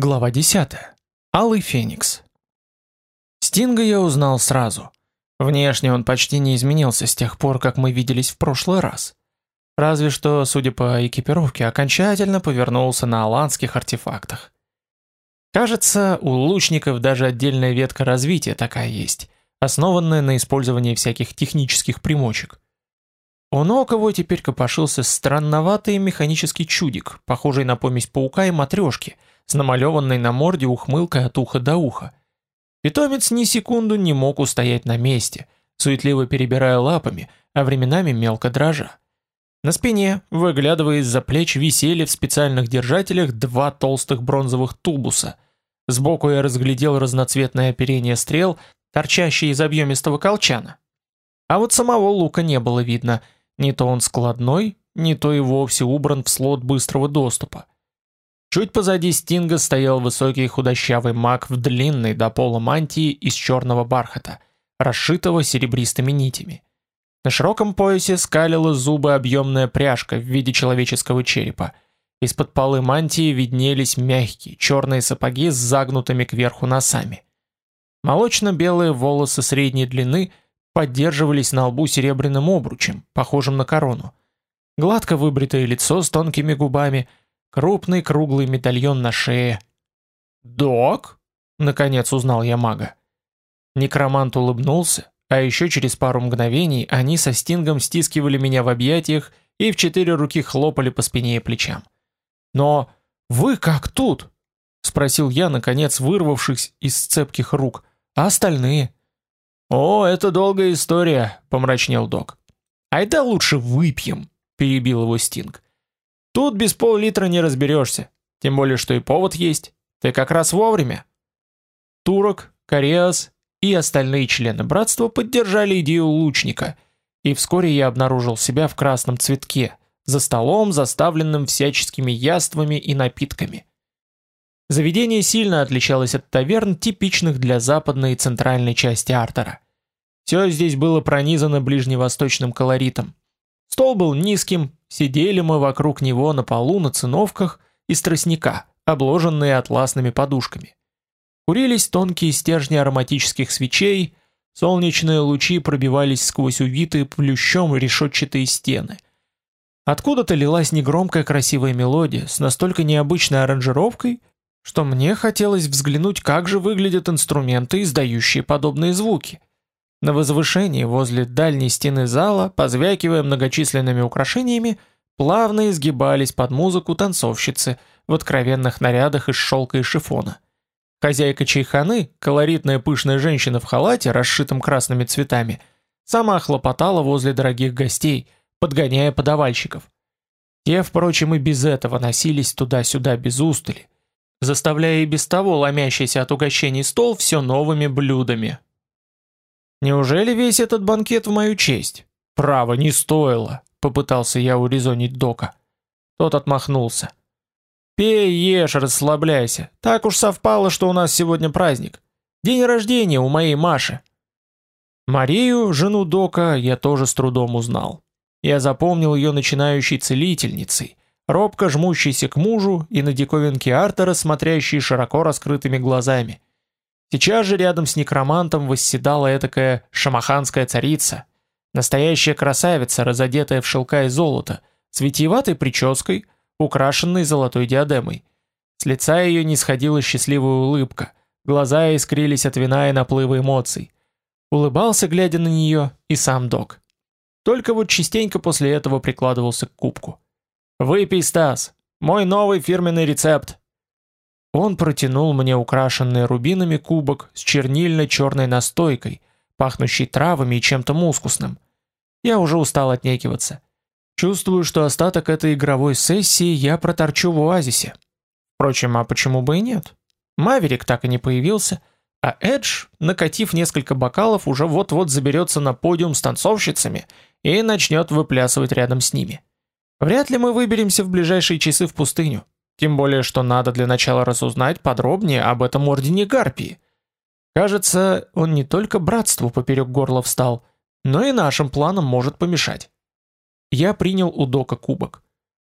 Глава 10. Алый Феникс. Стинга я узнал сразу. Внешне он почти не изменился с тех пор, как мы виделись в прошлый раз. Разве что, судя по экипировке, окончательно повернулся на аланских артефактах. Кажется, у лучников даже отдельная ветка развития такая есть, основанная на использовании всяких технических примочек. У ног его теперь копошился странноватый механический чудик, похожий на помесь паука и матрешки – с намалеванной на морде ухмылкой от уха до уха. Питомец ни секунду не мог устоять на месте, суетливо перебирая лапами, а временами мелко дрожа. На спине, выглядывая из-за плеч, висели в специальных держателях два толстых бронзовых тубуса. Сбоку я разглядел разноцветное оперение стрел, торчащие из объемистого колчана. А вот самого лука не было видно, не то он складной, не то и вовсе убран в слот быстрого доступа. Чуть позади Стинга стоял высокий худощавый маг в длинной до пола мантии из черного бархата, расшитого серебристыми нитями. На широком поясе скалила зубы объемная пряжка в виде человеческого черепа. Из-под полы мантии виднелись мягкие черные сапоги с загнутыми кверху носами. Молочно-белые волосы средней длины поддерживались на лбу серебряным обручем, похожим на корону. Гладко выбритое лицо с тонкими губами – Крупный круглый медальон на шее. «Док?» — наконец узнал я мага. Некромант улыбнулся, а еще через пару мгновений они со Стингом стискивали меня в объятиях и в четыре руки хлопали по спине и плечам. «Но вы как тут?» — спросил я, наконец вырвавшись из цепких рук. «А остальные?» «О, это долгая история», — помрачнел док. «Айда лучше выпьем», — перебил его Стинг. Тут без пол-литра не разберешься, тем более что и повод есть. Ты как раз вовремя. Турок, Кориас и остальные члены братства поддержали идею лучника, и вскоре я обнаружил себя в красном цветке, за столом, заставленным всяческими яствами и напитками. Заведение сильно отличалось от таверн, типичных для западной и центральной части Артера. Все здесь было пронизано ближневосточным колоритом. Стол был низким, Сидели мы вокруг него на полу на циновках из тростника, обложенные атласными подушками. Курились тонкие стержни ароматических свечей, солнечные лучи пробивались сквозь увитые плющом решетчатые стены. Откуда-то лилась негромкая красивая мелодия с настолько необычной аранжировкой, что мне хотелось взглянуть, как же выглядят инструменты, издающие подобные звуки. На возвышении возле дальней стены зала, позвякивая многочисленными украшениями, плавно изгибались под музыку танцовщицы в откровенных нарядах из шелка и шифона. Хозяйка чайханы, колоритная пышная женщина в халате, расшитом красными цветами, сама хлопотала возле дорогих гостей, подгоняя подавальщиков. Те, впрочем, и без этого носились туда-сюда без устали, заставляя и без того ломящийся от угощений стол все новыми блюдами, Неужели весь этот банкет в мою честь? Право, не стоило, попытался я урезонить Дока. Тот отмахнулся. Пей, ешь, расслабляйся. Так уж совпало, что у нас сегодня праздник. День рождения у моей Маши. Марию, жену Дока, я тоже с трудом узнал. Я запомнил ее начинающей целительницей, робко жмущейся к мужу и на диковинке Артера, смотрящей широко раскрытыми глазами. Сейчас же рядом с некромантом восседала этакая шамаханская царица, настоящая красавица, разодетая в шелка и золото, с витиеватой прической, украшенной золотой диадемой. С лица ее не сходила счастливая улыбка, глаза искрились от вина и наплыва эмоций. Улыбался, глядя на нее, и сам док. Только вот частенько после этого прикладывался к кубку. «Выпей, Стас! Мой новый фирменный рецепт!» Он протянул мне украшенный рубинами кубок с чернильно-черной настойкой, пахнущей травами и чем-то мускусным. Я уже устал отнекиваться. Чувствую, что остаток этой игровой сессии я проторчу в оазисе. Впрочем, а почему бы и нет? Маверик так и не появился, а Эдж, накатив несколько бокалов, уже вот-вот заберется на подиум с танцовщицами и начнет выплясывать рядом с ними. Вряд ли мы выберемся в ближайшие часы в пустыню. Тем более, что надо для начала разузнать подробнее об этом ордене Гарпии. Кажется, он не только братству поперек горла встал, но и нашим планам может помешать. Я принял у Дока кубок.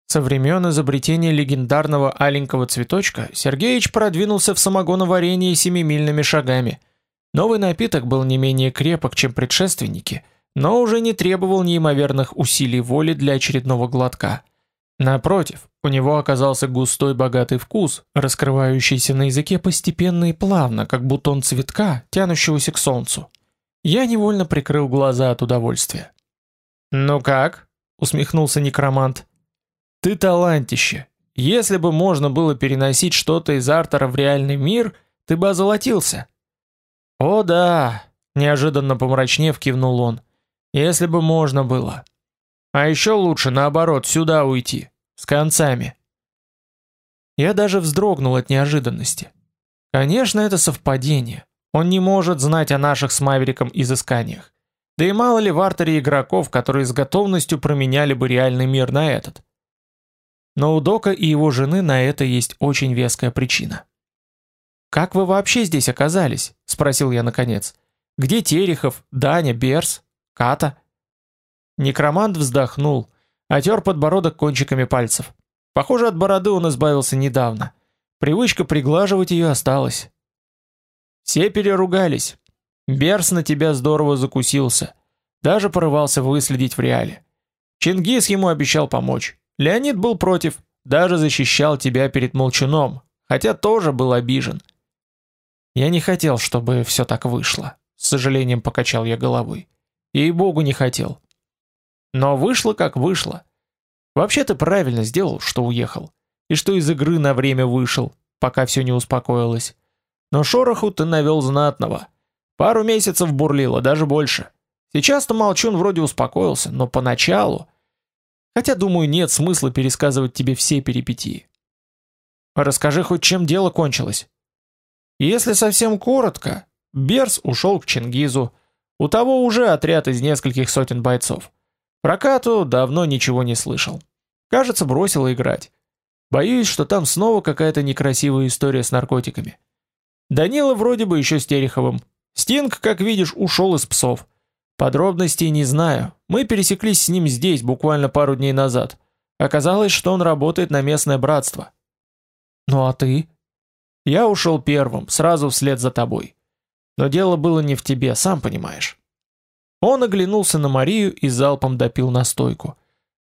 Со времен изобретения легендарного аленького цветочка Сергеич продвинулся в самогоноварении семимильными шагами. Новый напиток был не менее крепок, чем предшественники, но уже не требовал неимоверных усилий воли для очередного глотка. Напротив, у него оказался густой богатый вкус, раскрывающийся на языке постепенно и плавно, как бутон цветка, тянущегося к солнцу. Я невольно прикрыл глаза от удовольствия. «Ну как?» — усмехнулся некромант. Ты талантище. Если бы можно было переносить что-то из Артера в реальный мир, ты бы озолотился. О да, неожиданно помрачнев кивнул он. Если бы можно было. А еще лучше наоборот, сюда уйти, с концами. Я даже вздрогнул от неожиданности. Конечно, это совпадение. Он не может знать о наших с Мавериком изысканиях. Да и мало ли в артере игроков, которые с готовностью променяли бы реальный мир на этот. Но у Дока и его жены на это есть очень веская причина. «Как вы вообще здесь оказались?» – спросил я наконец. «Где Терехов, Даня, Берс, Ката?» Некромант вздохнул, отер подбородок кончиками пальцев. Похоже, от бороды он избавился недавно. Привычка приглаживать ее осталась. Все переругались. Берс на тебя здорово закусился. Даже порывался выследить в реале. Чингис ему обещал помочь. Леонид был против, даже защищал тебя перед молчуном, хотя тоже был обижен. Я не хотел, чтобы все так вышло, с сожалением покачал я головой. И богу не хотел. Но вышло как вышло. Вообще ты правильно сделал, что уехал. И что из игры на время вышел, пока все не успокоилось. Но шороху ты навел знатного. Пару месяцев бурлило, даже больше. Сейчас-то молчун вроде успокоился, но поначалу... Хотя, думаю, нет смысла пересказывать тебе все перипетии. Расскажи хоть чем дело кончилось. Если совсем коротко, Берс ушел к Чингизу. У того уже отряд из нескольких сотен бойцов. Про Кату давно ничего не слышал. Кажется, бросила играть. Боюсь, что там снова какая-то некрасивая история с наркотиками. Данила вроде бы еще с Тереховым. Стинг, как видишь, ушел из псов. Подробностей не знаю. Мы пересеклись с ним здесь буквально пару дней назад. Оказалось, что он работает на местное братство. Ну а ты? Я ушел первым, сразу вслед за тобой. Но дело было не в тебе, сам понимаешь. Он оглянулся на Марию и залпом допил настойку.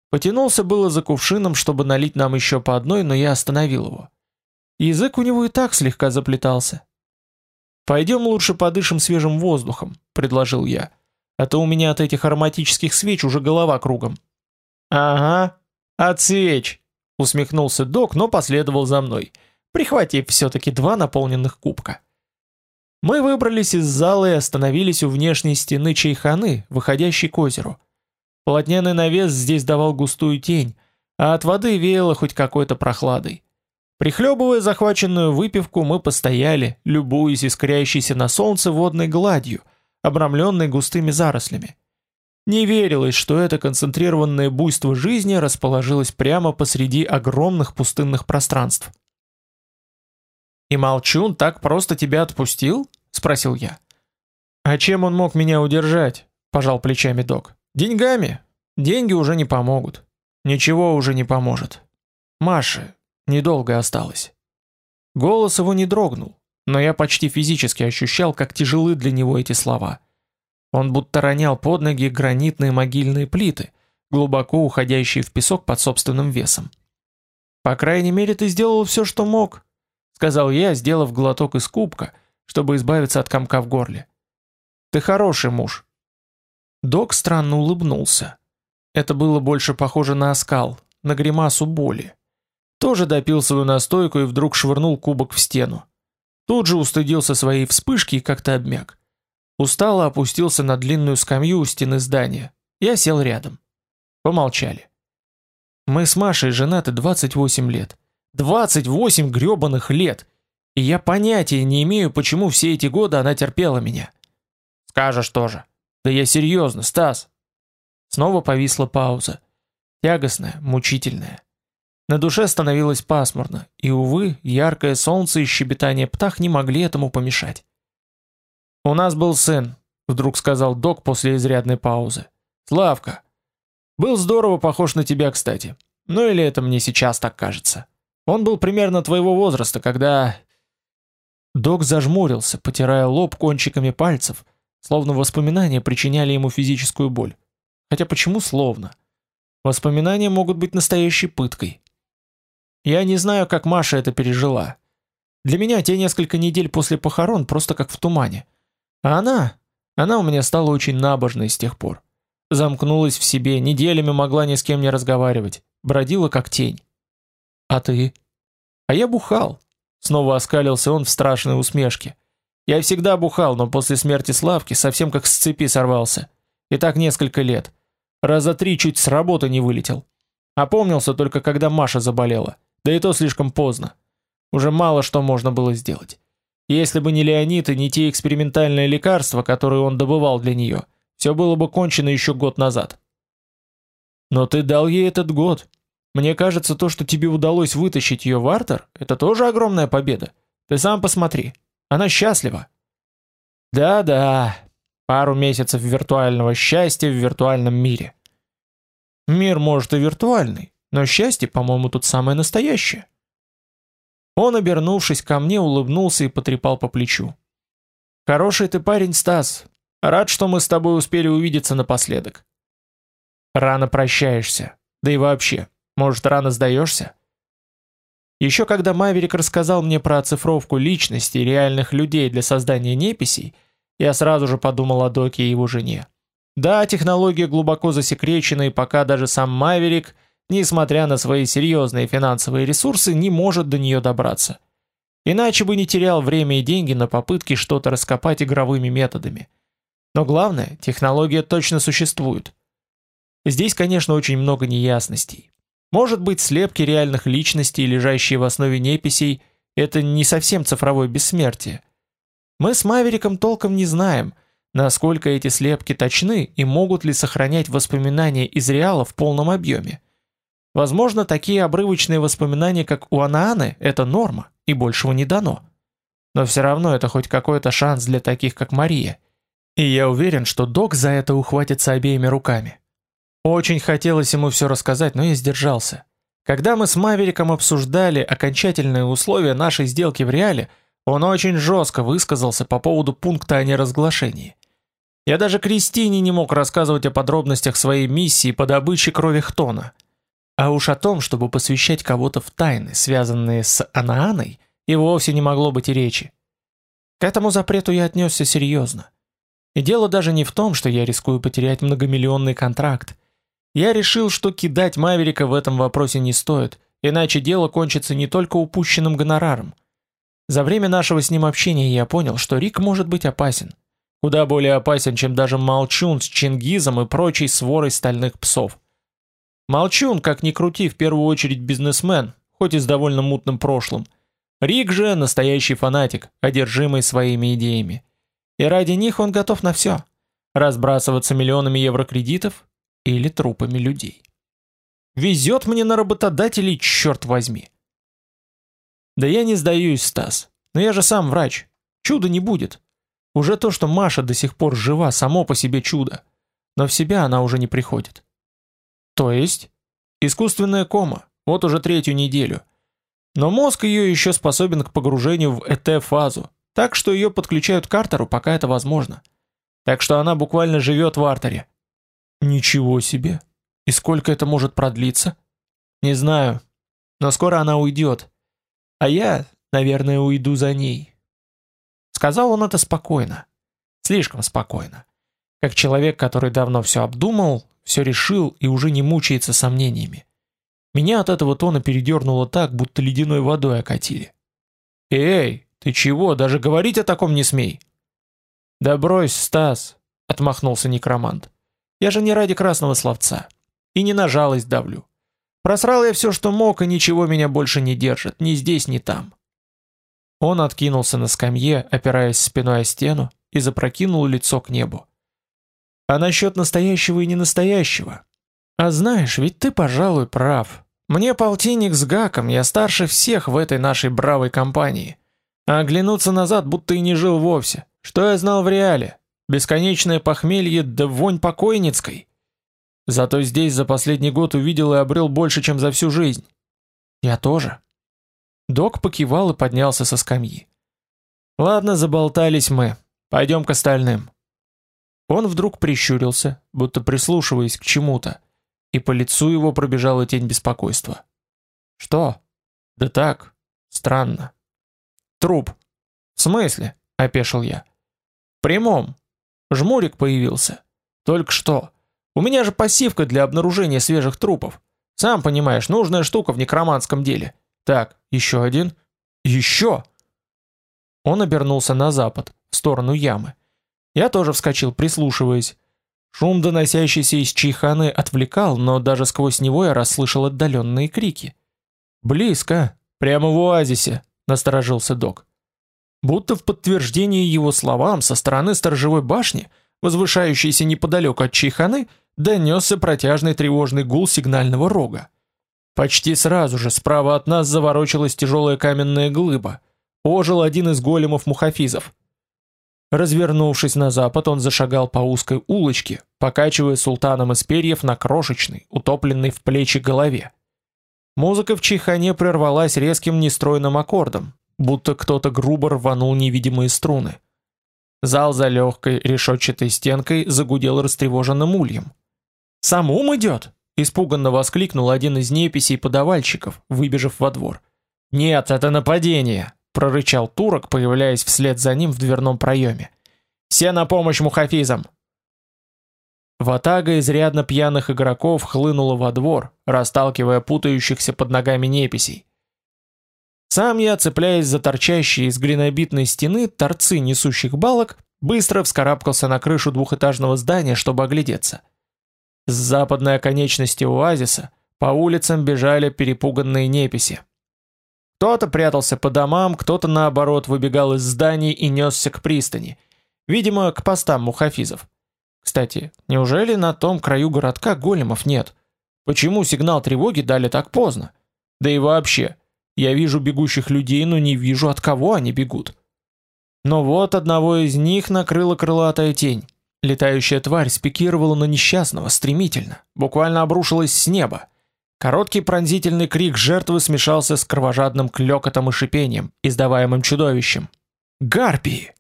Потянулся было за кувшином, чтобы налить нам еще по одной, но я остановил его. Язык у него и так слегка заплетался. «Пойдем лучше подышим свежим воздухом», — предложил я а то у меня от этих ароматических свеч уже голова кругом. Ага, от свеч, усмехнулся док, но последовал за мной, прихватив все-таки два наполненных кубка. Мы выбрались из зала и остановились у внешней стены чайханы, выходящей к озеру. Полотняный навес здесь давал густую тень, а от воды веяло хоть какой-то прохладой. Прихлебывая захваченную выпивку, мы постояли, любуясь искрящейся на солнце водной гладью – обрамленный густыми зарослями. Не верилось, что это концентрированное буйство жизни расположилось прямо посреди огромных пустынных пространств. «И Молчун так просто тебя отпустил?» — спросил я. «А чем он мог меня удержать?» — пожал плечами док. «Деньгами. Деньги уже не помогут. Ничего уже не поможет. Маше недолго осталось». Голос его не дрогнул, но я почти физически ощущал, как тяжелы для него эти слова. Он будто ронял под ноги гранитные могильные плиты, глубоко уходящие в песок под собственным весом. «По крайней мере, ты сделал все, что мог», — сказал я, сделав глоток из кубка, чтобы избавиться от комка в горле. «Ты хороший муж». Док странно улыбнулся. Это было больше похоже на оскал, на гримасу боли. Тоже допил свою настойку и вдруг швырнул кубок в стену. Тут же устыдился своей вспышки и как-то обмяк. Устало опустился на длинную скамью у стены здания. Я сел рядом. Помолчали. Мы с Машей женаты 28 лет. 28 грёбаных лет! И я понятия не имею, почему все эти годы она терпела меня. Скажешь тоже. Да я серьезно, Стас. Снова повисла пауза. Тягостная, мучительная. На душе становилось пасмурно, и, увы, яркое солнце и щебетание птах не могли этому помешать. «У нас был сын», — вдруг сказал док после изрядной паузы. «Славка. Был здорово похож на тебя, кстати. Ну или это мне сейчас так кажется. Он был примерно твоего возраста, когда... Док зажмурился, потирая лоб кончиками пальцев, словно воспоминания причиняли ему физическую боль. Хотя почему словно? Воспоминания могут быть настоящей пыткой. Я не знаю, как Маша это пережила. Для меня те несколько недель после похорон просто как в тумане. А она... Она у меня стала очень набожной с тех пор. Замкнулась в себе, неделями могла ни с кем не разговаривать. Бродила как тень. А ты? А я бухал. Снова оскалился он в страшной усмешке. Я всегда бухал, но после смерти Славки совсем как с цепи сорвался. И так несколько лет. Раза три чуть с работы не вылетел. Опомнился только когда Маша заболела. Да и то слишком поздно. Уже мало что можно было сделать. Если бы не Леонид и не те экспериментальные лекарства, которые он добывал для нее, все было бы кончено еще год назад. Но ты дал ей этот год. Мне кажется, то, что тебе удалось вытащить ее в Артер, это тоже огромная победа. Ты сам посмотри. Она счастлива. Да-да. Пару месяцев виртуального счастья в виртуальном мире. Мир может и виртуальный, но счастье, по-моему, тут самое настоящее. Он, обернувшись ко мне, улыбнулся и потрепал по плечу. «Хороший ты парень, Стас. Рад, что мы с тобой успели увидеться напоследок». «Рано прощаешься. Да и вообще, может, рано сдаешься?» Еще когда Маверик рассказал мне про оцифровку личности реальных людей для создания неписей, я сразу же подумал о Доке и его жене. Да, технология глубоко засекречена, и пока даже сам Маверик – несмотря на свои серьезные финансовые ресурсы, не может до нее добраться. Иначе бы не терял время и деньги на попытки что-то раскопать игровыми методами. Но главное, технология точно существует. Здесь, конечно, очень много неясностей. Может быть, слепки реальных личностей, лежащие в основе неписей, это не совсем цифровое бессмертие. Мы с Мавериком толком не знаем, насколько эти слепки точны и могут ли сохранять воспоминания из реала в полном объеме. Возможно, такие обрывочные воспоминания, как у Анааны, это норма, и большего не дано. Но все равно это хоть какой-то шанс для таких, как Мария. И я уверен, что док за это ухватится обеими руками. Очень хотелось ему все рассказать, но я сдержался. Когда мы с Мавериком обсуждали окончательные условия нашей сделки в реале, он очень жестко высказался по поводу пункта о неразглашении. Я даже Кристине не мог рассказывать о подробностях своей миссии по добыче крови Хтона – а уж о том, чтобы посвящать кого-то в тайны, связанные с Анааной, и вовсе не могло быть и речи. К этому запрету я отнесся серьезно. И дело даже не в том, что я рискую потерять многомиллионный контракт. Я решил, что кидать Маверика в этом вопросе не стоит, иначе дело кончится не только упущенным гонораром. За время нашего с ним общения я понял, что Рик может быть опасен. Куда более опасен, чем даже Молчун с Чингизом и прочей сворой стальных псов. Молчун, как ни крути, в первую очередь бизнесмен, хоть и с довольно мутным прошлым. Рик же настоящий фанатик, одержимый своими идеями. И ради них он готов на все. Разбрасываться миллионами еврокредитов или трупами людей. Везет мне на работодателей, черт возьми. Да я не сдаюсь, Стас. Но я же сам врач. Чуда не будет. Уже то, что Маша до сих пор жива, само по себе чудо. Но в себя она уже не приходит. То есть? Искусственная кома, вот уже третью неделю. Но мозг ее еще способен к погружению в ЭТ-фазу, так что ее подключают к артеру, пока это возможно. Так что она буквально живет в артере. Ничего себе! И сколько это может продлиться? Не знаю, но скоро она уйдет. А я, наверное, уйду за ней. Сказал он это спокойно. Слишком спокойно. Как человек, который давно все обдумал, все решил и уже не мучается сомнениями. Меня от этого тона передернуло так, будто ледяной водой окатили. «Эй, ты чего, даже говорить о таком не смей!» «Да брось, Стас!» — отмахнулся некромант. «Я же не ради красного словца. И не на жалость давлю. Просрал я все, что мог, и ничего меня больше не держит, ни здесь, ни там». Он откинулся на скамье, опираясь спиной о стену, и запрокинул лицо к небу. А насчет настоящего и ненастоящего? А знаешь, ведь ты, пожалуй, прав. Мне полтинник с гаком, я старше всех в этой нашей бравой компании. А оглянуться назад, будто и не жил вовсе. Что я знал в реале? Бесконечное похмелье да вонь покойницкой. Зато здесь за последний год увидел и обрел больше, чем за всю жизнь. Я тоже. Док покивал и поднялся со скамьи. Ладно, заболтались мы. Пойдем к остальным. Он вдруг прищурился, будто прислушиваясь к чему-то, и по лицу его пробежала тень беспокойства. Что? Да так, странно. Труп. В смысле? опешил я. В прямом. Жмурик появился. Только что. У меня же пассивка для обнаружения свежих трупов. Сам понимаешь, нужная штука в некроманском деле. Так, еще один. Еще. Он обернулся на запад, в сторону ямы. Я тоже вскочил, прислушиваясь. Шум, доносящийся из чайханы, отвлекал, но даже сквозь него я расслышал отдаленные крики. «Близко, прямо в оазисе», — насторожился док. Будто в подтверждение его словам со стороны сторожевой башни, возвышающейся неподалеку от чайханы, донесся протяжный тревожный гул сигнального рога. Почти сразу же справа от нас заворочилась тяжелая каменная глыба. Ожил один из големов мухафизов. Развернувшись на запад, он зашагал по узкой улочке, покачивая султаном из перьев на крошечной, утопленной в плечи голове. Музыка в чайхане прервалась резким нестройным аккордом, будто кто-то грубо рванул невидимые струны. Зал за легкой решетчатой стенкой загудел растревоженным ульем. «Сам ум идет!» — испуганно воскликнул один из неписей подавальщиков, выбежав во двор. «Нет, это нападение!» — прорычал турок, появляясь вслед за ним в дверном проеме. «Все на помощь мухафизам!» Ватага изрядно пьяных игроков хлынула во двор, расталкивая путающихся под ногами неписей. Сам я, цепляясь за торчащие из глинобитной стены торцы несущих балок, быстро вскарабкался на крышу двухэтажного здания, чтобы оглядеться. С западной оконечности оазиса по улицам бежали перепуганные неписи. Кто-то прятался по домам, кто-то наоборот выбегал из зданий и несся к пристани, видимо, к постам мухафизов. Кстати, неужели на том краю городка големов нет? Почему сигнал тревоги дали так поздно? Да и вообще, я вижу бегущих людей, но не вижу, от кого они бегут. Но вот одного из них накрыла крылатая тень. Летающая тварь спикировала на несчастного стремительно, буквально обрушилась с неба. Короткий пронзительный крик жертвы смешался с кровожадным клёкотом и шипением, издаваемым чудовищем. «Гарпии!»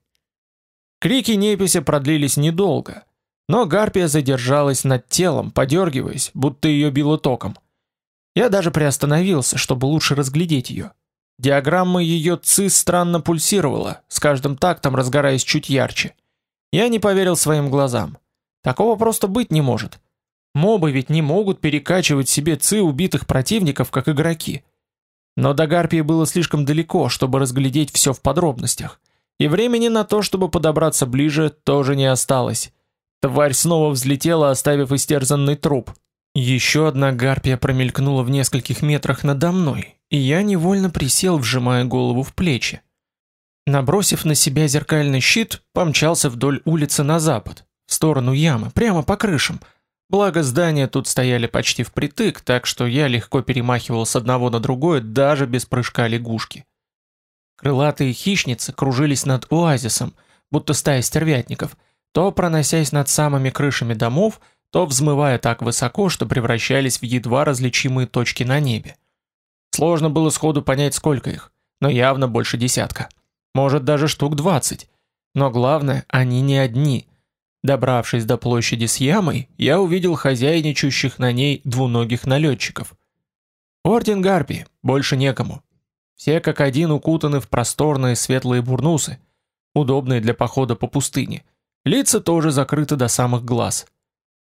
Крики неписи продлились недолго, но гарпия задержалась над телом, подергиваясь, будто ее било током. Я даже приостановился, чтобы лучше разглядеть ее. Диаграмма ее ЦИ странно пульсировала, с каждым тактом разгораясь чуть ярче. Я не поверил своим глазам. Такого просто быть не может. Мобы ведь не могут перекачивать себе ЦИ убитых противников, как игроки. Но до Гарпии было слишком далеко, чтобы разглядеть все в подробностях. И времени на то, чтобы подобраться ближе, тоже не осталось. Тварь снова взлетела, оставив истерзанный труп. Еще одна гарпия промелькнула в нескольких метрах надо мной, и я невольно присел, вжимая голову в плечи. Набросив на себя зеркальный щит, помчался вдоль улицы на запад, в сторону ямы, прямо по крышам. Благо здания тут стояли почти впритык, так что я легко перемахивал с одного на другое даже без прыжка лягушки. Крылатые хищницы кружились над оазисом, будто стая стервятников, то проносясь над самыми крышами домов, то взмывая так высоко, что превращались в едва различимые точки на небе. Сложно было сходу понять, сколько их, но явно больше десятка. Может, даже штук двадцать. Но главное, они не одни. Добравшись до площади с ямой, я увидел хозяйничающих на ней двуногих налетчиков. Орден Гарпи, больше некому. Все как один укутаны в просторные светлые бурнусы, удобные для похода по пустыне. Лица тоже закрыты до самых глаз.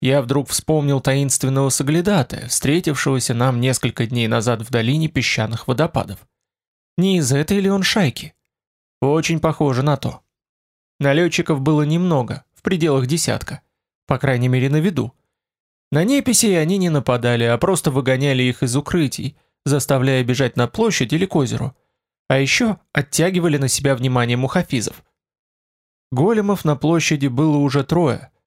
Я вдруг вспомнил таинственного соглядатая, встретившегося нам несколько дней назад в долине песчаных водопадов. Не из этой ли он шайки? Очень похоже на то. Налетчиков было немного, в пределах десятка, по крайней мере на виду. На неписи они не нападали, а просто выгоняли их из укрытий, заставляя бежать на площадь или к озеру. А еще оттягивали на себя внимание мухафизов. Големов на площади было уже трое –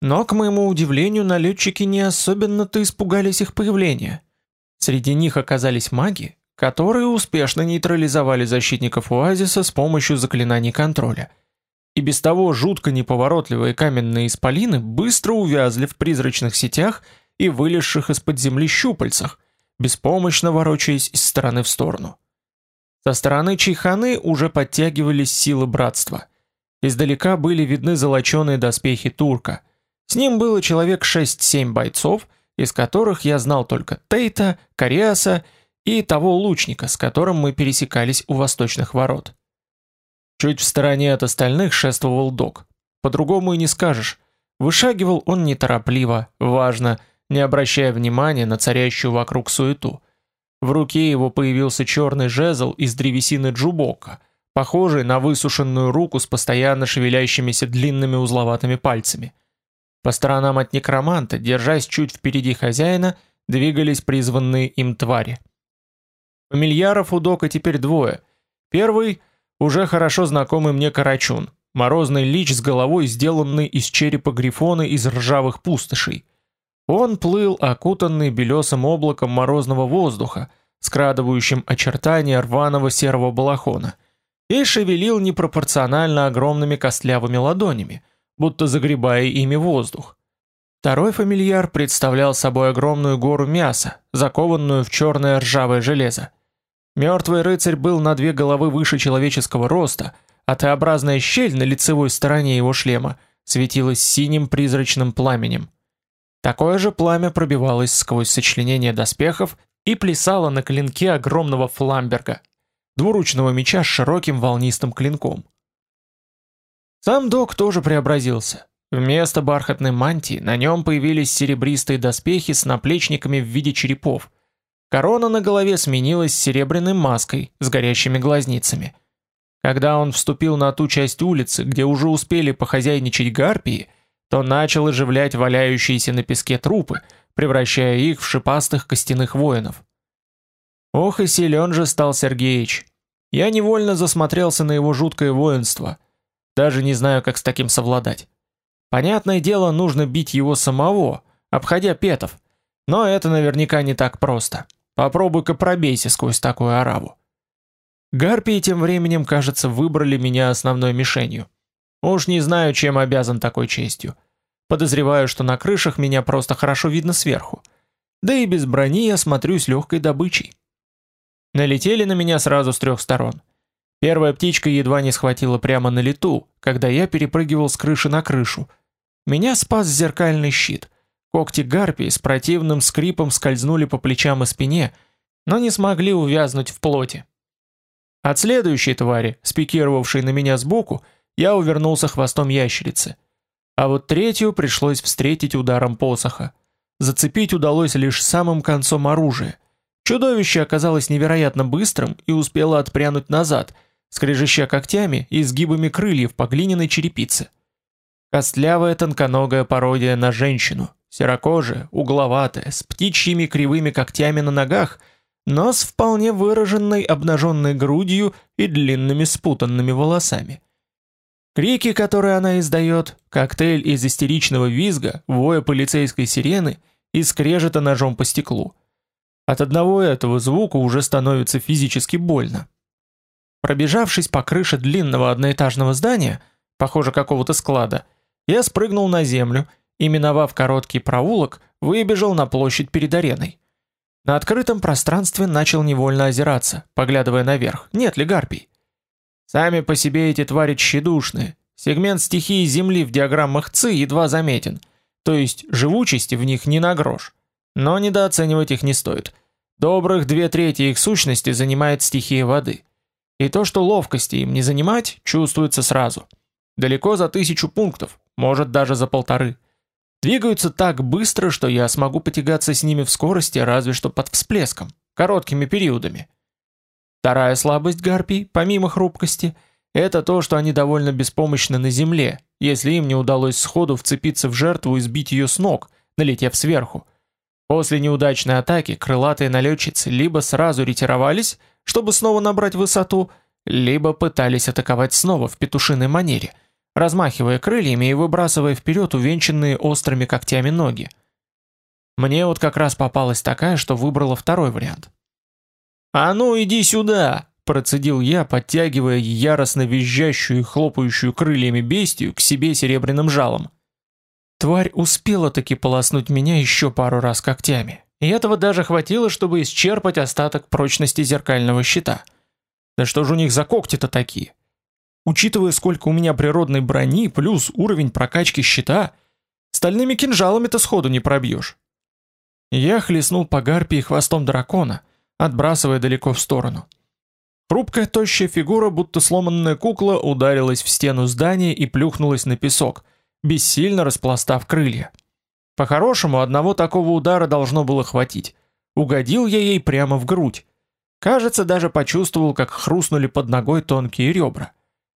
но, к моему удивлению, налетчики не особенно-то испугались их появления. Среди них оказались маги, которые успешно нейтрализовали защитников оазиса с помощью заклинаний контроля. И без того жутко неповоротливые каменные исполины быстро увязли в призрачных сетях и вылезших из-под земли щупальцах, беспомощно ворочаясь из стороны в сторону. Со стороны Чайханы уже подтягивались силы братства. Издалека были видны золоченые доспехи турка. С ним было человек 6-7 бойцов, из которых я знал только Тейта, Кариаса и того лучника, с которым мы пересекались у восточных ворот. Чуть в стороне от остальных шествовал Док. По-другому и не скажешь. Вышагивал он неторопливо, важно, не обращая внимания на царящую вокруг суету. В руке его появился черный жезл из древесины джубока, похожий на высушенную руку с постоянно шевелящимися длинными узловатыми пальцами. По сторонам от некроманта, держась чуть впереди хозяина, двигались призванные им твари. Фамильяров у Дока теперь двое. Первый — уже хорошо знакомый мне Карачун, морозный лич с головой, сделанный из черепа грифона из ржавых пустошей. Он плыл, окутанный белесым облаком морозного воздуха, скрадывающим очертания рваного серого балахона, и шевелил непропорционально огромными костлявыми ладонями, будто загребая ими воздух. Второй фамильяр представлял собой огромную гору мяса, закованную в черное ржавое железо. Мертвый рыцарь был на две головы выше человеческого роста, а Т-образная щель на лицевой стороне его шлема светилась синим призрачным пламенем. Такое же пламя пробивалось сквозь сочленение доспехов и плясало на клинке огромного фламберга, двуручного меча с широким волнистым клинком. Сам Док тоже преобразился. Вместо бархатной мантии на нем появились серебристые доспехи с наплечниками в виде черепов. Корона на голове сменилась серебряной маской с горящими глазницами. Когда он вступил на ту часть улицы, где уже успели похозяйничать гарпии, то начал оживлять валяющиеся на песке трупы, превращая их в шипастых костяных воинов. Ох и силен же стал Сергеич. Я невольно засмотрелся на его жуткое воинство. Даже не знаю, как с таким совладать. Понятное дело, нужно бить его самого, обходя петов. Но это наверняка не так просто. Попробуй-ка пробейся сквозь такую ораву. Гарпии тем временем, кажется, выбрали меня основной мишенью. Уж не знаю, чем обязан такой честью. Подозреваю, что на крышах меня просто хорошо видно сверху. Да и без брони я смотрюсь легкой добычей. Налетели на меня сразу с трех сторон. Первая птичка едва не схватила прямо на лету, когда я перепрыгивал с крыши на крышу. Меня спас зеркальный щит. Когти гарпии с противным скрипом скользнули по плечам и спине, но не смогли увязнуть в плоти. От следующей твари, спикировавшей на меня сбоку, я увернулся хвостом ящерицы. А вот третью пришлось встретить ударом посоха. Зацепить удалось лишь самым концом оружия. Чудовище оказалось невероятно быстрым и успело отпрянуть назад, скрежеща когтями и сгибами крыльев по глиняной черепице. Костлявая тонконогая пародия на женщину, серокожая, угловатая, с птичьими кривыми когтями на ногах, но с вполне выраженной обнаженной грудью и длинными спутанными волосами. Крики, которые она издает, коктейль из истеричного визга, воя полицейской сирены и скрежета ножом по стеклу. От одного этого звука уже становится физически больно. Пробежавшись по крыше длинного одноэтажного здания, похоже какого-то склада, я спрыгнул на землю и, миновав короткий проулок, выбежал на площадь перед ареной. На открытом пространстве начал невольно озираться, поглядывая наверх, нет ли гарпий. Сами по себе эти твари тщедушные. Сегмент стихии Земли в диаграммах ЦИ едва заметен, то есть живучести в них не на грош. Но недооценивать их не стоит. Добрых две трети их сущности занимает стихия воды. И то, что ловкости им не занимать, чувствуется сразу. Далеко за тысячу пунктов, может даже за полторы. Двигаются так быстро, что я смогу потягаться с ними в скорости разве что под всплеском, короткими периодами. Вторая слабость гарпий, помимо хрупкости, это то, что они довольно беспомощны на земле, если им не удалось сходу вцепиться в жертву и сбить ее с ног, налетев сверху. После неудачной атаки крылатые налетчицы либо сразу ретировались, чтобы снова набрать высоту, либо пытались атаковать снова в петушиной манере, размахивая крыльями и выбрасывая вперед увенчанные острыми когтями ноги. Мне вот как раз попалась такая, что выбрала второй вариант. «А ну, иди сюда!» – процедил я, подтягивая яростно визжащую и хлопающую крыльями бестию к себе серебряным жалом. Тварь успела таки полоснуть меня еще пару раз когтями. И этого даже хватило, чтобы исчерпать остаток прочности зеркального щита. Да что же у них за когти-то такие? Учитывая, сколько у меня природной брони плюс уровень прокачки щита, стальными кинжалами-то сходу не пробьешь. Я хлестнул по гарпии хвостом дракона, отбрасывая далеко в сторону. Хрупкая тощая фигура, будто сломанная кукла, ударилась в стену здания и плюхнулась на песок, бессильно распластав крылья. По-хорошему, одного такого удара должно было хватить. Угодил я ей прямо в грудь. Кажется, даже почувствовал, как хрустнули под ногой тонкие ребра.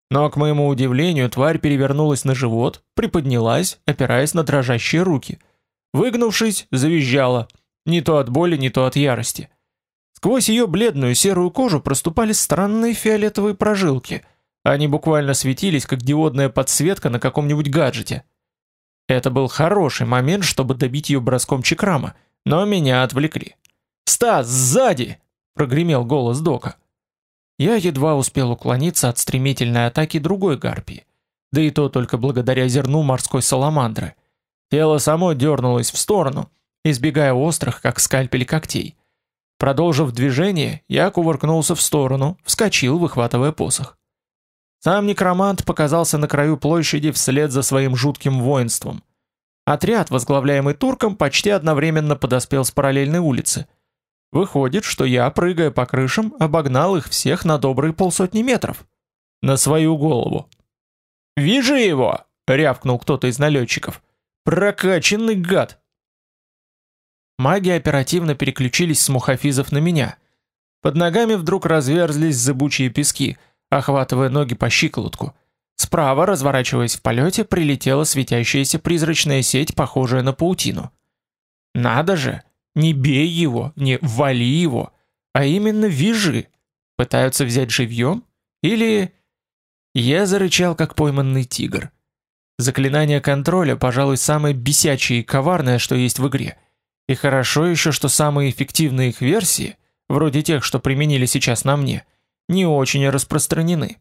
Но, к моему удивлению, тварь перевернулась на живот, приподнялась, опираясь на дрожащие руки. Выгнувшись, завизжала. Не то от боли, не то от ярости. Сквозь ее бледную серую кожу проступали странные фиолетовые прожилки. Они буквально светились, как диодная подсветка на каком-нибудь гаджете. Это был хороший момент, чтобы добить ее броском чекрама, но меня отвлекли. «Стас, сзади!» — прогремел голос Дока. Я едва успел уклониться от стремительной атаки другой гарпии, да и то только благодаря зерну морской саламандры. Тело само дернулось в сторону, избегая острых, как скальпель когтей. Продолжив движение, я кувыркнулся в сторону, вскочил, выхватывая посох. Сам некромант показался на краю площади вслед за своим жутким воинством. Отряд, возглавляемый турком, почти одновременно подоспел с параллельной улицы. Выходит, что я, прыгая по крышам, обогнал их всех на добрые полсотни метров. На свою голову. «Вижу его!» — рявкнул кто-то из налетчиков. «Прокачанный гад!» Маги оперативно переключились с мухафизов на меня. Под ногами вдруг разверзлись зыбучие пески, охватывая ноги по щиколотку. Справа, разворачиваясь в полете, прилетела светящаяся призрачная сеть, похожая на паутину. «Надо же! Не бей его, не вали его, а именно вяжи! Пытаются взять живьем? Или...» Я зарычал, как пойманный тигр. Заклинание контроля, пожалуй, самое бесячее и коварное, что есть в игре. И хорошо еще, что самые эффективные их версии, вроде тех, что применили сейчас на мне, не очень распространены.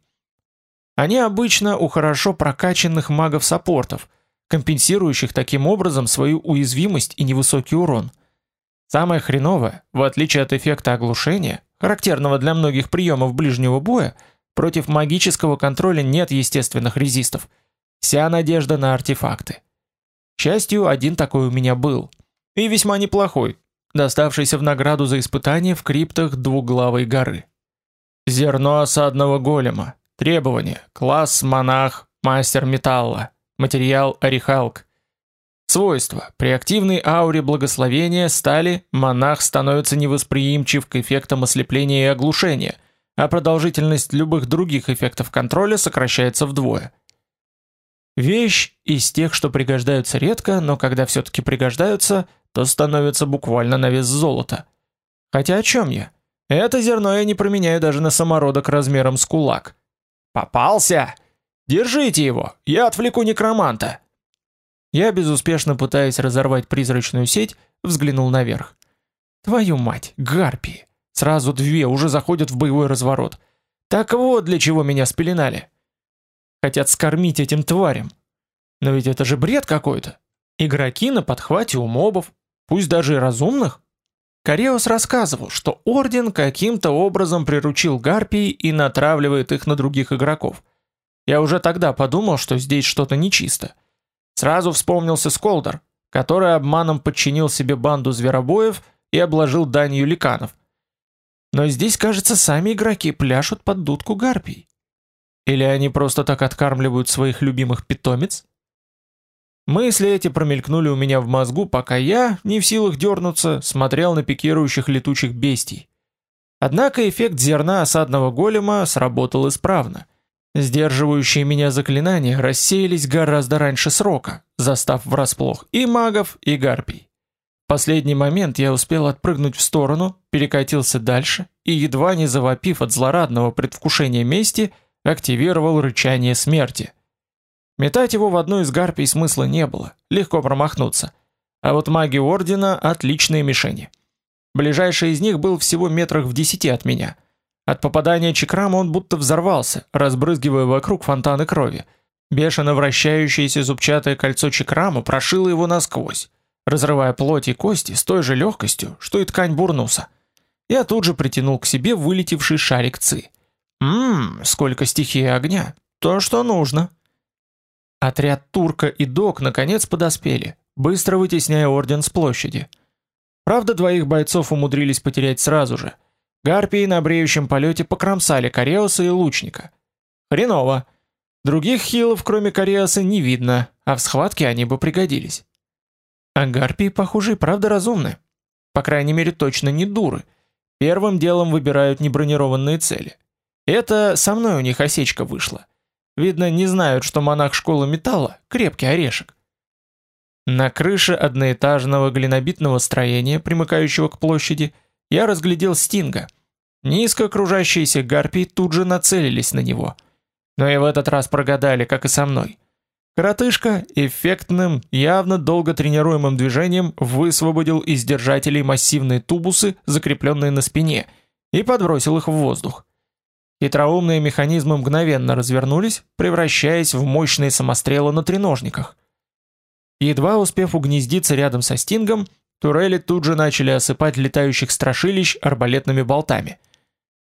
Они обычно у хорошо прокачанных магов-саппортов, компенсирующих таким образом свою уязвимость и невысокий урон. Самое хреновое, в отличие от эффекта оглушения, характерного для многих приемов ближнего боя, против магического контроля нет естественных резистов. Вся надежда на артефакты. К счастью, один такой у меня был – и весьма неплохой, доставшийся в награду за испытание в криптах двуглавой горы. Зерно осадного голема. Требования: класс монах, мастер металла, материал орехалк. Свойства: при активной ауре благословения стали монах становится невосприимчив к эффектам ослепления и оглушения, а продолжительность любых других эффектов контроля сокращается вдвое. Вещь из тех, что пригождаются редко, но когда все таки пригождаются, то становится буквально на вес золота. Хотя о чем я? Это зерно я не променяю даже на самородок размером с кулак. Попался! Держите его, я отвлеку некроманта. Я безуспешно пытаясь разорвать призрачную сеть, взглянул наверх. Твою мать, гарпии! Сразу две уже заходят в боевой разворот. Так вот для чего меня спеленали. Хотят скормить этим тварям. Но ведь это же бред какой-то. Игроки на подхвате у мобов, пусть даже и разумных. Кареус рассказывал, что Орден каким-то образом приручил гарпий и натравливает их на других игроков. Я уже тогда подумал, что здесь что-то нечисто. Сразу вспомнился Сколдер, который обманом подчинил себе банду зверобоев и обложил данью ликанов. Но здесь, кажется, сами игроки пляшут под дудку гарпий. Или они просто так откармливают своих любимых питомец? Мысли эти промелькнули у меня в мозгу, пока я, не в силах дернуться, смотрел на пикирующих летучих бестий. Однако эффект зерна осадного голема сработал исправно. Сдерживающие меня заклинания рассеялись гораздо раньше срока, застав врасплох и магов, и гарпий. В последний момент я успел отпрыгнуть в сторону, перекатился дальше и, едва не завопив от злорадного предвкушения мести, активировал рычание смерти — Метать его в одну из гарпий смысла не было, легко промахнуться. А вот маги Ордена — отличные мишени. Ближайший из них был всего метрах в десяти от меня. От попадания чекрама он будто взорвался, разбрызгивая вокруг фонтаны крови. Бешено вращающееся зубчатое кольцо чекрама прошило его насквозь, разрывая плоть и кости с той же легкостью, что и ткань бурнуса. Я тут же притянул к себе вылетевший шарик ци. Ммм, сколько стихии огня. То, что нужно. Отряд Турка и Док наконец подоспели, быстро вытесняя орден с площади. Правда, двоих бойцов умудрились потерять сразу же. Гарпии на бреющем полете покромсали Кареуса и лучника. Хреново. Других хилов, кроме Кареуса, не видно, а в схватке они бы пригодились. А гарпии, похоже, правда разумны. По крайней мере, точно не дуры. Первым делом выбирают небронированные цели. Это со мной у них осечка вышла. Видно, не знают, что монах школы металла — крепкий орешек. На крыше одноэтажного глинобитного строения, примыкающего к площади, я разглядел Стинга. Низко кружащиеся гарпии тут же нацелились на него. Но и в этот раз прогадали, как и со мной. Коротышка эффектным, явно долго тренируемым движением высвободил из держателей массивные тубусы, закрепленные на спине, и подбросил их в воздух. Хитроумные механизмы мгновенно развернулись, превращаясь в мощные самострелы на треножниках. Едва успев угнездиться рядом со стингом, турели тут же начали осыпать летающих страшилищ арбалетными болтами.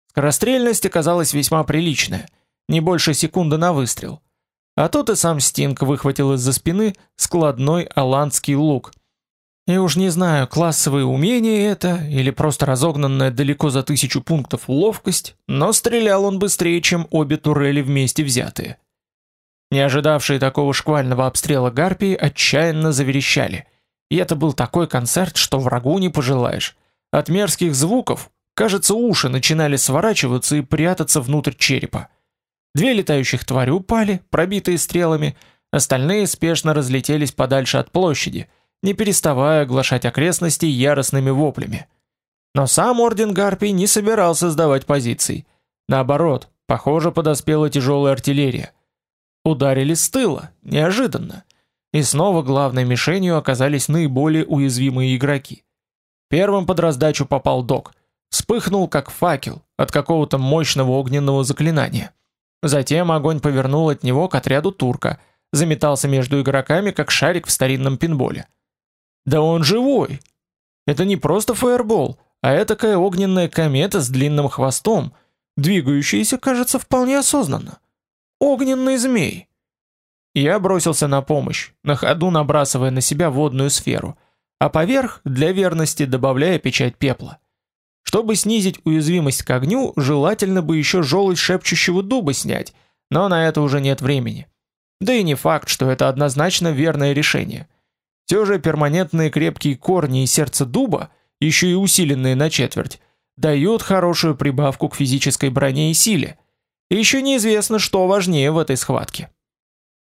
Скорострельность оказалась весьма приличная, не больше секунды на выстрел. А тут и сам Стинг выхватил из-за спины складной аландский лук. И уж не знаю, классовые умения это или просто разогнанная далеко за тысячу пунктов ловкость, но стрелял он быстрее, чем обе турели вместе взятые. Не ожидавшие такого шквального обстрела гарпии отчаянно заверещали. И это был такой концерт, что врагу не пожелаешь. От мерзких звуков, кажется, уши начинали сворачиваться и прятаться внутрь черепа. Две летающих твари упали, пробитые стрелами, остальные спешно разлетелись подальше от площади, не переставая оглашать окрестности яростными воплями. Но сам Орден Гарпий не собирался сдавать позиций. Наоборот, похоже, подоспела тяжелая артиллерия. Ударили с тыла, неожиданно. И снова главной мишенью оказались наиболее уязвимые игроки. Первым под раздачу попал Док. Вспыхнул как факел от какого-то мощного огненного заклинания. Затем огонь повернул от него к отряду турка, заметался между игроками, как шарик в старинном пинболе. Да он живой! Это не просто фаербол, а этакая огненная комета с длинным хвостом, двигающаяся, кажется, вполне осознанно. Огненный змей! Я бросился на помощь, на ходу набрасывая на себя водную сферу, а поверх, для верности, добавляя печать пепла. Чтобы снизить уязвимость к огню, желательно бы еще желудь шепчущего дуба снять, но на это уже нет времени. Да и не факт, что это однозначно верное решение. Все же перманентные крепкие корни и сердце дуба, еще и усиленные на четверть, дают хорошую прибавку к физической броне и силе. И еще неизвестно, что важнее в этой схватке.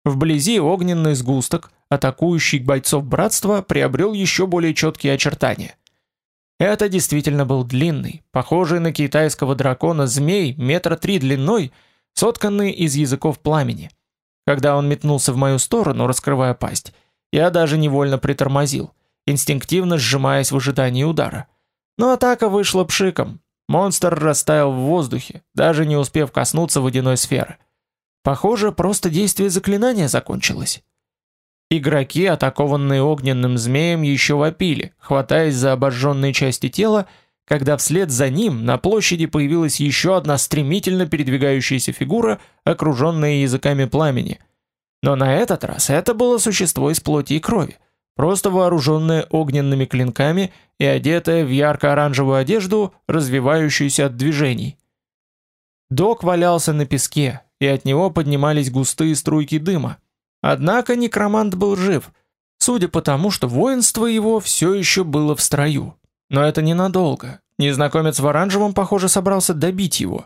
Вблизи огненный сгусток, атакующий бойцов братства, приобрел еще более четкие очертания – это действительно был длинный, похожий на китайского дракона змей метра три длиной, сотканный из языков пламени. Когда он метнулся в мою сторону, раскрывая пасть, я даже невольно притормозил, инстинктивно сжимаясь в ожидании удара. Но атака вышла пшиком. Монстр растаял в воздухе, даже не успев коснуться водяной сферы. Похоже, просто действие заклинания закончилось. Игроки, атакованные огненным змеем, еще вопили, хватаясь за обожженные части тела, когда вслед за ним на площади появилась еще одна стремительно передвигающаяся фигура, окруженная языками пламени. Но на этот раз это было существо из плоти и крови, просто вооруженное огненными клинками и одетое в ярко-оранжевую одежду, развивающуюся от движений. Док валялся на песке, и от него поднимались густые струйки дыма, Однако некромант был жив, судя по тому, что воинство его все еще было в строю. Но это ненадолго. Незнакомец в оранжевом, похоже, собрался добить его.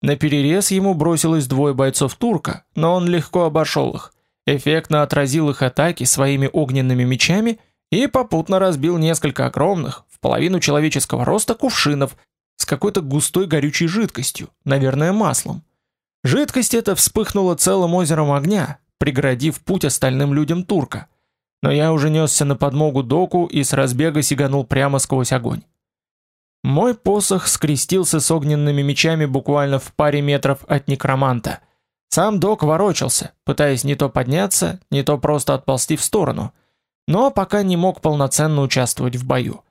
На перерез ему бросилось двое бойцов турка, но он легко обошел их, эффектно отразил их атаки своими огненными мечами и попутно разбил несколько огромных, в половину человеческого роста кувшинов с какой-то густой горючей жидкостью, наверное, маслом. Жидкость эта вспыхнула целым озером огня, преградив путь остальным людям турка. Но я уже несся на подмогу доку и с разбега сиганул прямо сквозь огонь. Мой посох скрестился с огненными мечами буквально в паре метров от некроманта. Сам док ворочался, пытаясь не то подняться, не то просто отползти в сторону, но пока не мог полноценно участвовать в бою.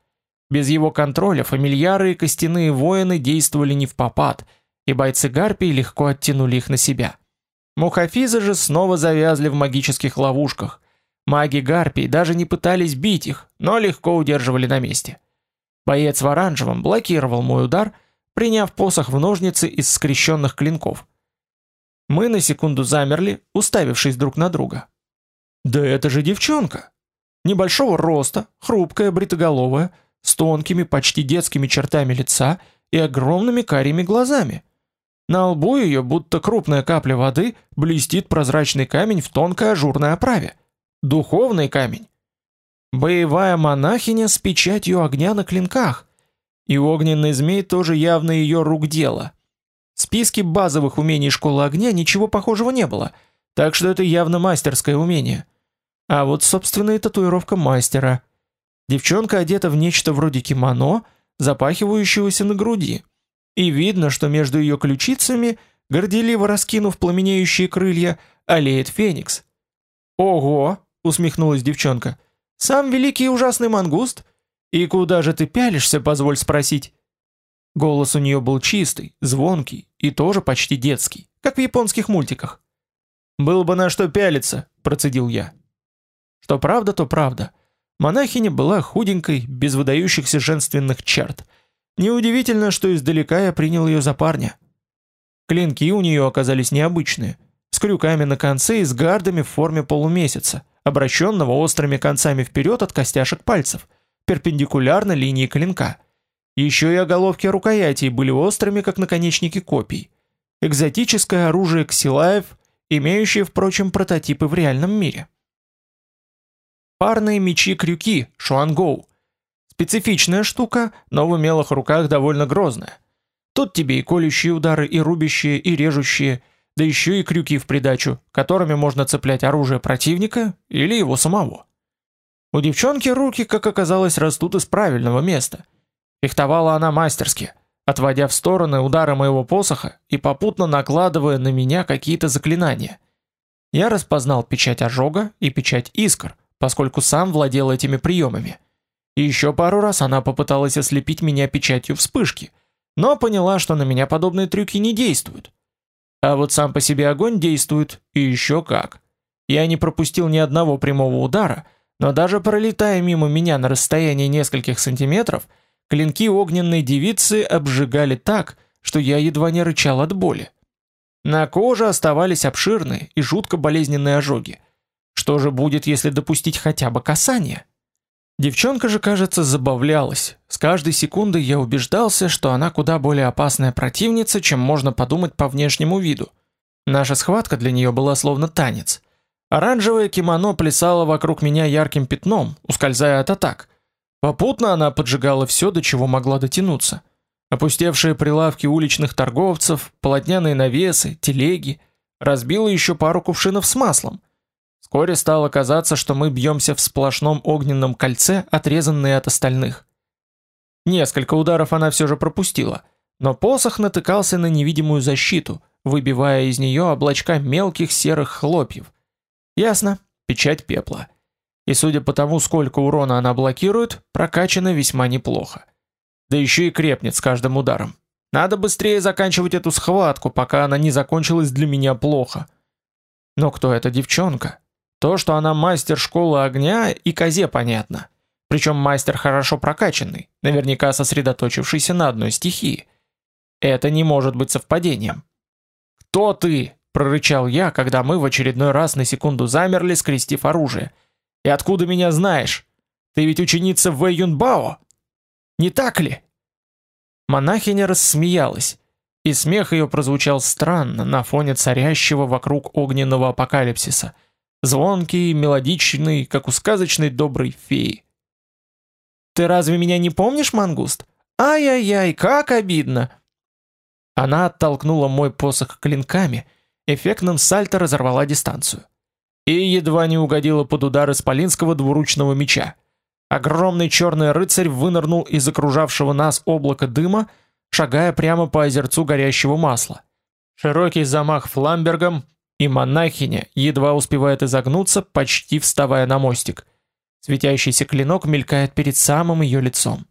Без его контроля фамильяры и костяные воины действовали не в попад, и бойцы Гарпии легко оттянули их на себя. Мухафизы же снова завязли в магических ловушках. Маги Гарпии даже не пытались бить их, но легко удерживали на месте. Боец в оранжевом блокировал мой удар, приняв посох в ножницы из скрещенных клинков. Мы на секунду замерли, уставившись друг на друга. «Да это же девчонка!» Небольшого роста, хрупкая, бритоголовая, с тонкими, почти детскими чертами лица и огромными карими глазами. На лбу ее, будто крупная капля воды, блестит прозрачный камень в тонкой ажурной оправе. Духовный камень. Боевая монахиня с печатью огня на клинках. И огненный змей тоже явно ее рук дело. В списке базовых умений школы огня ничего похожего не было, так что это явно мастерское умение. А вот, собственно, и татуировка мастера. Девчонка одета в нечто вроде кимоно, запахивающегося на груди. И видно, что между ее ключицами, горделиво раскинув пламенеющие крылья, олеет феникс. «Ого!» — усмехнулась девчонка. «Сам великий и ужасный мангуст? И куда же ты пялишься, позволь спросить?» Голос у нее был чистый, звонкий и тоже почти детский, как в японских мультиках. «Было бы на что пялиться», — процедил я. Что правда, то правда. Монахиня была худенькой, без выдающихся женственных черт — Неудивительно, что издалека я принял ее за парня. Клинки у нее оказались необычные, с крюками на конце и с гардами в форме полумесяца, обращенного острыми концами вперед от костяшек пальцев, перпендикулярно линии клинка. Еще и оголовки рукоятей были острыми, как наконечники копий. Экзотическое оружие ксилаев, имеющее, впрочем, прототипы в реальном мире. Парные мечи-крюки, шуангоу, Специфичная штука, но в умелых руках довольно грозная. Тут тебе и колющие удары, и рубящие, и режущие, да еще и крюки в придачу, которыми можно цеплять оружие противника или его самого. У девчонки руки, как оказалось, растут из правильного места. Фехтовала она мастерски, отводя в стороны удары моего посоха и попутно накладывая на меня какие-то заклинания. Я распознал печать ожога и печать искр, поскольку сам владел этими приемами. И еще пару раз она попыталась ослепить меня печатью вспышки, но поняла, что на меня подобные трюки не действуют. А вот сам по себе огонь действует, и еще как. Я не пропустил ни одного прямого удара, но даже пролетая мимо меня на расстоянии нескольких сантиметров, клинки огненной девицы обжигали так, что я едва не рычал от боли. На коже оставались обширные и жутко болезненные ожоги. Что же будет, если допустить хотя бы касание? Девчонка же, кажется, забавлялась. С каждой секундой я убеждался, что она куда более опасная противница, чем можно подумать по внешнему виду. Наша схватка для нее была словно танец. Оранжевое кимоно плясало вокруг меня ярким пятном, ускользая от атак. Попутно она поджигала все, до чего могла дотянуться. Опустевшие прилавки уличных торговцев, полотняные навесы, телеги. Разбила еще пару кувшинов с маслом – Вскоре стало казаться, что мы бьемся в сплошном огненном кольце, отрезанные от остальных. Несколько ударов она все же пропустила, но посох натыкался на невидимую защиту, выбивая из нее облачка мелких серых хлопьев. Ясно, печать пепла. И судя по тому, сколько урона она блокирует, прокачана весьма неплохо. Да еще и крепнет с каждым ударом. Надо быстрее заканчивать эту схватку, пока она не закончилась для меня плохо. Но кто эта девчонка? То, что она мастер школы огня, и козе понятно. Причем мастер хорошо прокачанный, наверняка сосредоточившийся на одной стихии. Это не может быть совпадением. «Кто ты?» – прорычал я, когда мы в очередной раз на секунду замерли, скрестив оружие. «И откуда меня знаешь? Ты ведь ученица Вэй Юнбао? Не так ли?» Монахиня рассмеялась, и смех ее прозвучал странно на фоне царящего вокруг огненного апокалипсиса – звонкий, мелодичный, как у сказочной доброй феи. «Ты разве меня не помнишь, мангуст? Ай-яй-яй, как обидно!» Она оттолкнула мой посох клинками, эффектным сальто разорвала дистанцию. И едва не угодила под удар исполинского двуручного меча. Огромный черный рыцарь вынырнул из окружавшего нас облака дыма, шагая прямо по озерцу горящего масла. Широкий замах фламбергом, и монахиня едва успевает изогнуться, почти вставая на мостик. Светящийся клинок мелькает перед самым ее лицом.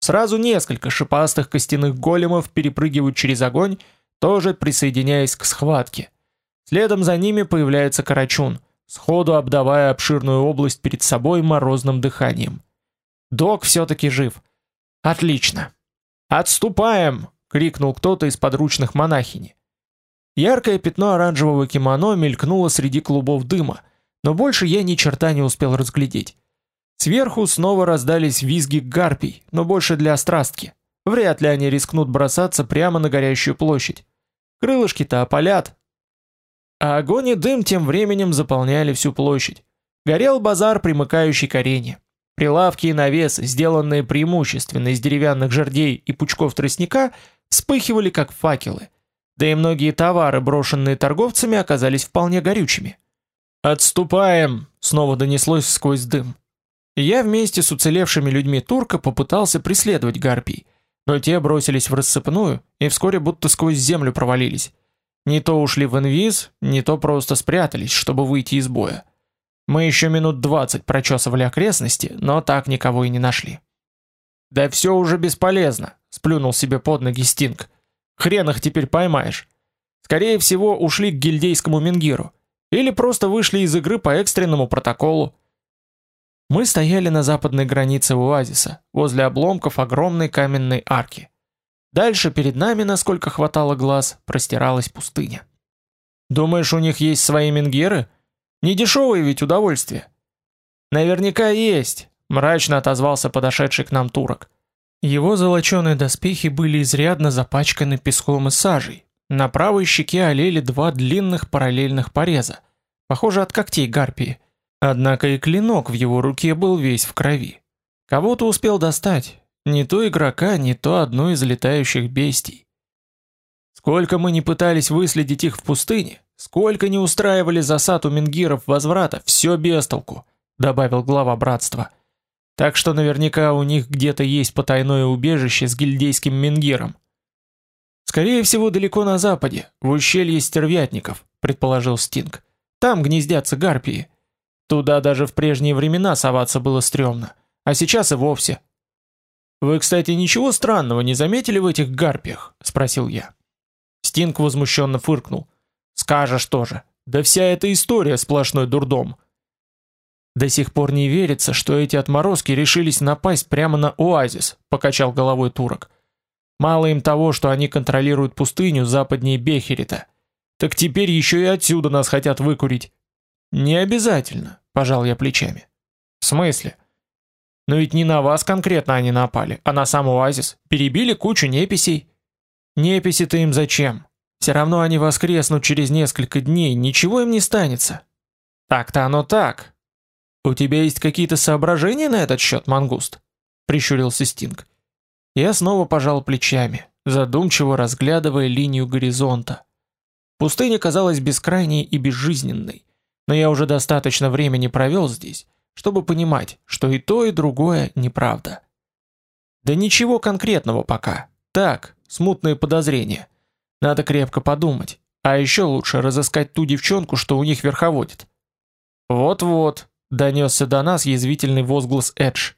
Сразу несколько шипастых костяных големов перепрыгивают через огонь, тоже присоединяясь к схватке. Следом за ними появляется Карачун, сходу обдавая обширную область перед собой морозным дыханием. Док все-таки жив. Отлично. «Отступаем!» — крикнул кто-то из подручных монахини. Яркое пятно оранжевого кимоно мелькнуло среди клубов дыма, но больше я ни черта не успел разглядеть. Сверху снова раздались визги гарпий, но больше для острастки. Вряд ли они рискнут бросаться прямо на горящую площадь. Крылышки-то опалят. А огонь и дым тем временем заполняли всю площадь. Горел базар, примыкающий к арене. Прилавки и навесы, сделанные преимущественно из деревянных жердей и пучков тростника, вспыхивали как факелы. Да и многие товары, брошенные торговцами, оказались вполне горючими. «Отступаем!» — снова донеслось сквозь дым. Я вместе с уцелевшими людьми турка попытался преследовать гарпий, но те бросились в рассыпную и вскоре будто сквозь землю провалились. Не то ушли в инвиз, не то просто спрятались, чтобы выйти из боя. Мы еще минут двадцать прочесывали окрестности, но так никого и не нашли. «Да все уже бесполезно», — сплюнул себе под ноги Стинг. «Хрен их теперь поймаешь. Скорее всего, ушли к гильдейскому Мингиру. Или просто вышли из игры по экстренному протоколу». Мы стояли на западной границе оазиса, возле обломков огромной каменной арки. Дальше перед нами, насколько хватало глаз, простиралась пустыня. «Думаешь, у них есть свои Мингиры?» Не дешевое ведь удовольствие. Наверняка есть, мрачно отозвался подошедший к нам турок. Его золоченые доспехи были изрядно запачканы песком и сажей. На правой щеке олели два длинных параллельных пореза, похоже от когтей гарпии. Однако и клинок в его руке был весь в крови. Кого-то успел достать, не то игрока, не то одну из летающих бестий. Сколько мы не пытались выследить их в пустыне, Сколько не устраивали засад у мингиров возврата, все без толку, добавил глава братства. Так что наверняка у них где-то есть потайное убежище с гильдейским мингиром. Скорее всего, далеко на западе, в ущелье стервятников, предположил Стинг. Там гнездятся гарпии. Туда даже в прежние времена соваться было стрёмно, а сейчас и вовсе. Вы, кстати, ничего странного не заметили в этих гарпиях, спросил я. Стинг возмущенно фыркнул. Скажешь тоже. Да вся эта история сплошной дурдом. До сих пор не верится, что эти отморозки решились напасть прямо на оазис, покачал головой турок. Мало им того, что они контролируют пустыню западнее Бехерита. Так теперь еще и отсюда нас хотят выкурить. Не обязательно, пожал я плечами. В смысле? Но ведь не на вас конкретно они напали, а на сам оазис. Перебили кучу неписей. Неписи-то им зачем? Все равно они воскреснут через несколько дней, ничего им не станется. Так-то оно так. У тебя есть какие-то соображения на этот счет, мангуст? Прищурился Стинг. Я снова пожал плечами, задумчиво разглядывая линию горизонта. Пустыня казалась бескрайней и безжизненной, но я уже достаточно времени провел здесь, чтобы понимать, что и то, и другое неправда. Да ничего конкретного пока. Так, смутные подозрения. Надо крепко подумать. А еще лучше разыскать ту девчонку, что у них верховодит. Вот-вот, донесся до нас язвительный возглас Эдж.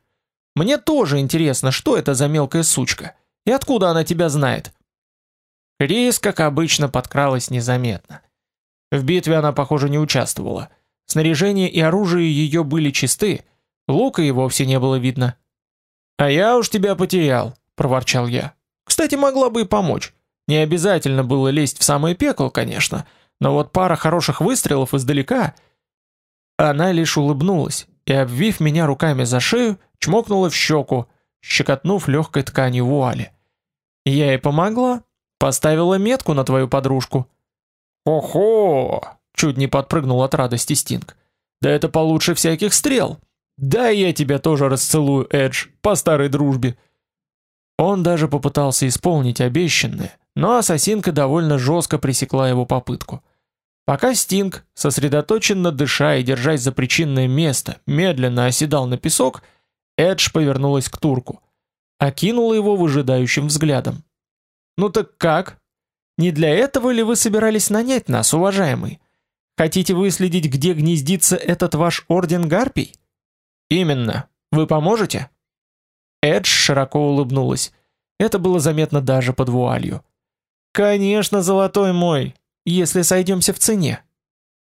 Мне тоже интересно, что это за мелкая сучка и откуда она тебя знает. Крис, как обычно, подкралась незаметно. В битве она, похоже, не участвовала. Снаряжение и оружие ее были чисты, лука и вовсе не было видно. «А я уж тебя потерял», — проворчал я. «Кстати, могла бы и помочь. Не обязательно было лезть в самое пекло, конечно, но вот пара хороших выстрелов издалека... Она лишь улыбнулась и, обвив меня руками за шею, чмокнула в щеку, щекотнув легкой тканью вуали. Я ей помогла, поставила метку на твою подружку. «Охо!» — чуть не подпрыгнул от радости Стинг. «Да это получше всяких стрел! Да я тебя тоже расцелую, Эдж, по старой дружбе!» Он даже попытался исполнить обещанное, но ассасинка довольно жестко пресекла его попытку. Пока Стинг, сосредоточенно дыша и держась за причинное место, медленно оседал на песок, Эдж повернулась к турку. Окинула его выжидающим взглядом. «Ну так как?» Не для этого ли вы собирались нанять нас, уважаемый? Хотите выследить, где гнездится этот ваш орден гарпий? Именно. Вы поможете? Эдж широко улыбнулась. Это было заметно даже под вуалью. Конечно, золотой мой, если сойдемся в цене.